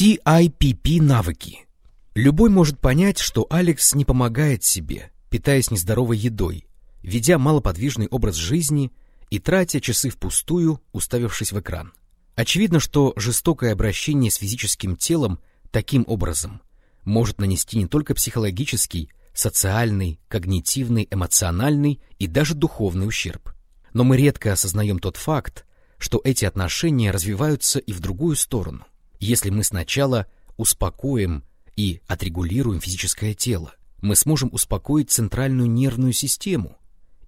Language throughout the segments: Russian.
TIPP навыки. Любой может понять, что Алекс не помогает себе, питаясь нездоровой едой, ведя малоподвижный образ жизни и тратя часы впустую, уставившись в экран. Очевидно, что жестокое обращение с физическим телом таким образом может нанести не только психологический, социальный, когнитивный, эмоциональный и даже духовный ущерб. Но мы редко осознаем тот факт, что эти отношения развиваются и в другую сторону, если мы сначала успокоим и отрегулируем физическое тело, мы сможем успокоить центральную нервную систему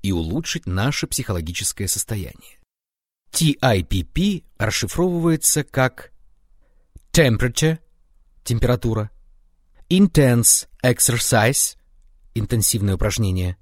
и улучшить наше психологическое состояние. TIPP расшифровывается как temperature – температура, intense exercise – интенсивное упражнение,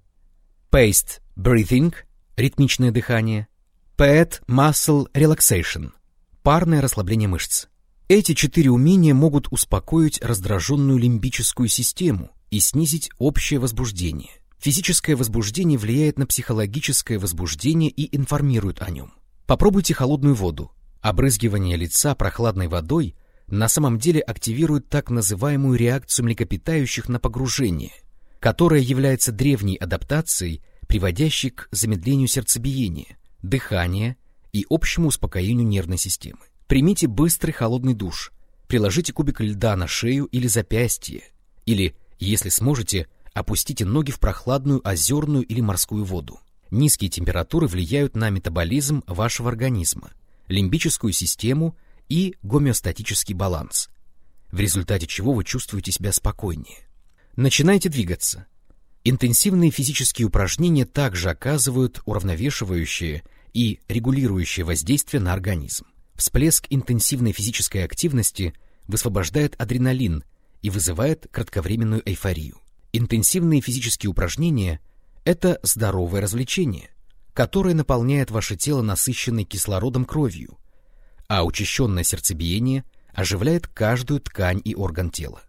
paced breathing – ритмичное дыхание, paired muscle relaxation – парное расслабление мышц. Эти четыре умения могут успокоить раздраженную лимбическую систему и снизить общее возбуждение. Физическое возбуждение влияет на психологическое возбуждение и информирует о нем. Попробуйте холодную воду. Обрызгивание лица прохладной водой на самом деле активирует так называемую реакцию млекопитающих на погружение, которая является древней адаптацией, приводящей к замедлению сердцебиения, дыхания и общему успокоению нервной системы. Примите быстрый холодный душ, приложите кубик льда на шею или запястье, или, если сможете, опустите ноги в прохладную озерную или морскую воду. Низкие температуры влияют на метаболизм вашего организма, лимбическую систему и гомеостатический баланс, в результате чего вы чувствуете себя спокойнее. Начинайте двигаться. Интенсивные физические упражнения также оказывают уравновешивающее и регулирующее воздействие на организм. Всплеск интенсивной физической активности высвобождает адреналин и вызывает кратковременную эйфорию. Интенсивные физические упражнения – это здоровое развлечение, которое наполняет ваше тело насыщенной кислородом кровью, а учащенное сердцебиение оживляет каждую ткань и орган тела.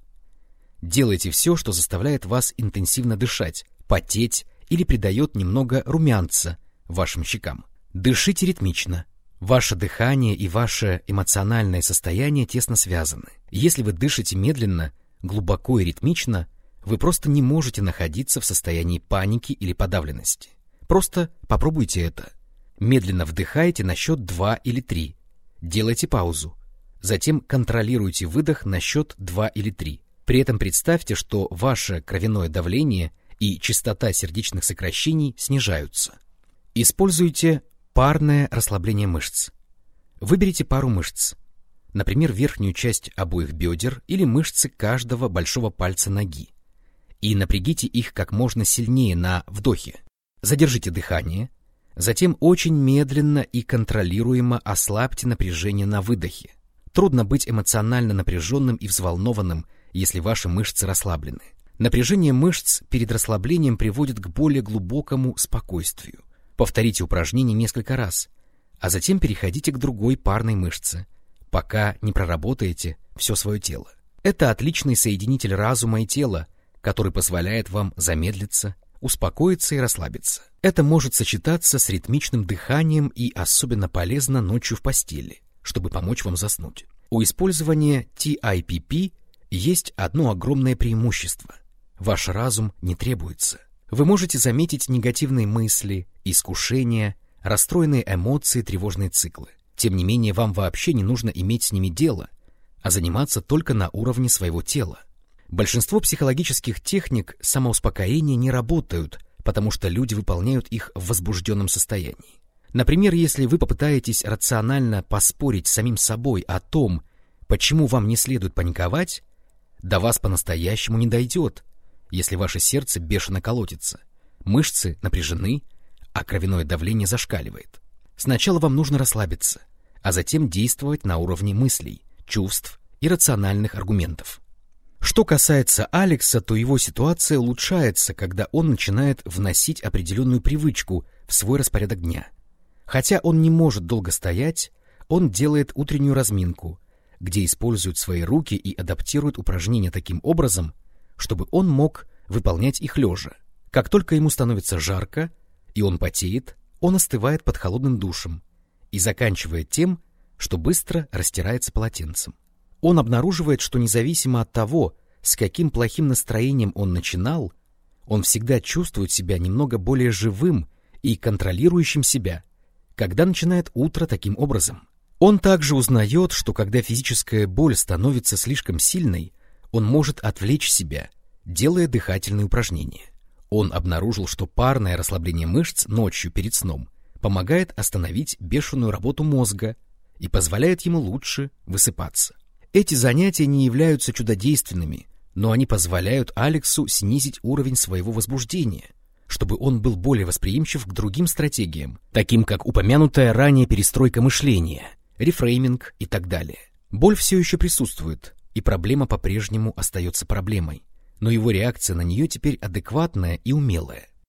Делайте все, что заставляет вас интенсивно дышать, потеть или придает немного румянца вашим щекам. Дышите ритмично, Ваше дыхание и ваше эмоциональное состояние тесно связаны. Если вы дышите медленно, глубоко и ритмично, вы просто не можете находиться в состоянии паники или подавленности. Просто попробуйте это. Медленно вдыхайте на счет 2 или 3. Делайте паузу. Затем контролируйте выдох на счет 2 или 3. При этом представьте, что ваше кровяное давление и частота сердечных сокращений снижаются. Используйте Парное расслабление мышц. Выберите пару мышц, например, верхнюю часть обоих бедер или мышцы каждого большого пальца ноги, и напрягите их как можно сильнее на вдохе. Задержите дыхание, затем очень медленно и контролируемо ослабьте напряжение на выдохе. Трудно быть эмоционально напряженным и взволнованным, если ваши мышцы расслаблены. Напряжение мышц перед расслаблением приводит к более глубокому спокойствию. Повторите упражнение несколько раз, а затем переходите к другой парной мышце, пока не проработаете все свое тело. Это отличный соединитель разума и тела, который позволяет вам замедлиться, успокоиться и расслабиться. Это может сочетаться с ритмичным дыханием и особенно полезно ночью в постели, чтобы помочь вам заснуть. У использования TIPP есть одно огромное преимущество. Ваш разум не требуется. Вы можете заметить негативные мысли, искушения, расстроенные эмоции, тревожные циклы. Тем не менее, вам вообще не нужно иметь с ними дело, а заниматься только на уровне своего тела. Большинство психологических техник самоуспокоения не работают, потому что люди выполняют их в возбужденном состоянии. Например, если вы попытаетесь рационально поспорить с самим собой о том, почему вам не следует паниковать, до вас по-настоящему не дойдет, если ваше сердце бешено колотится, мышцы напряжены, а кровяное давление зашкаливает. Сначала вам нужно расслабиться, а затем действовать на уровне мыслей, чувств и рациональных аргументов. Что касается Алекса, то его ситуация улучшается, когда он начинает вносить определенную привычку в свой распорядок дня. Хотя он не может долго стоять, он делает утреннюю разминку, где использует свои руки и адаптирует упражнения таким образом, чтобы он мог выполнять их лежа. Как только ему становится жарко, и он потеет, он остывает под холодным душем и заканчивает тем, что быстро растирается полотенцем. Он обнаруживает, что независимо от того, с каким плохим настроением он начинал, он всегда чувствует себя немного более живым и контролирующим себя, когда начинает утро таким образом. Он также узнает, что когда физическая боль становится слишком сильной, он может отвлечь себя, делая дыхательные упражнения. Он обнаружил, что парное расслабление мышц ночью перед сном помогает остановить бешеную работу мозга и позволяет ему лучше высыпаться. Эти занятия не являются чудодейственными, но они позволяют Алексу снизить уровень своего возбуждения, чтобы он был более восприимчив к другим стратегиям, таким как упомянутая ранее перестройка мышления, рефрейминг и так далее. Боль все еще присутствует, и проблема по-прежнему остается проблемой, но его реакция на нее теперь адекватная и умелая.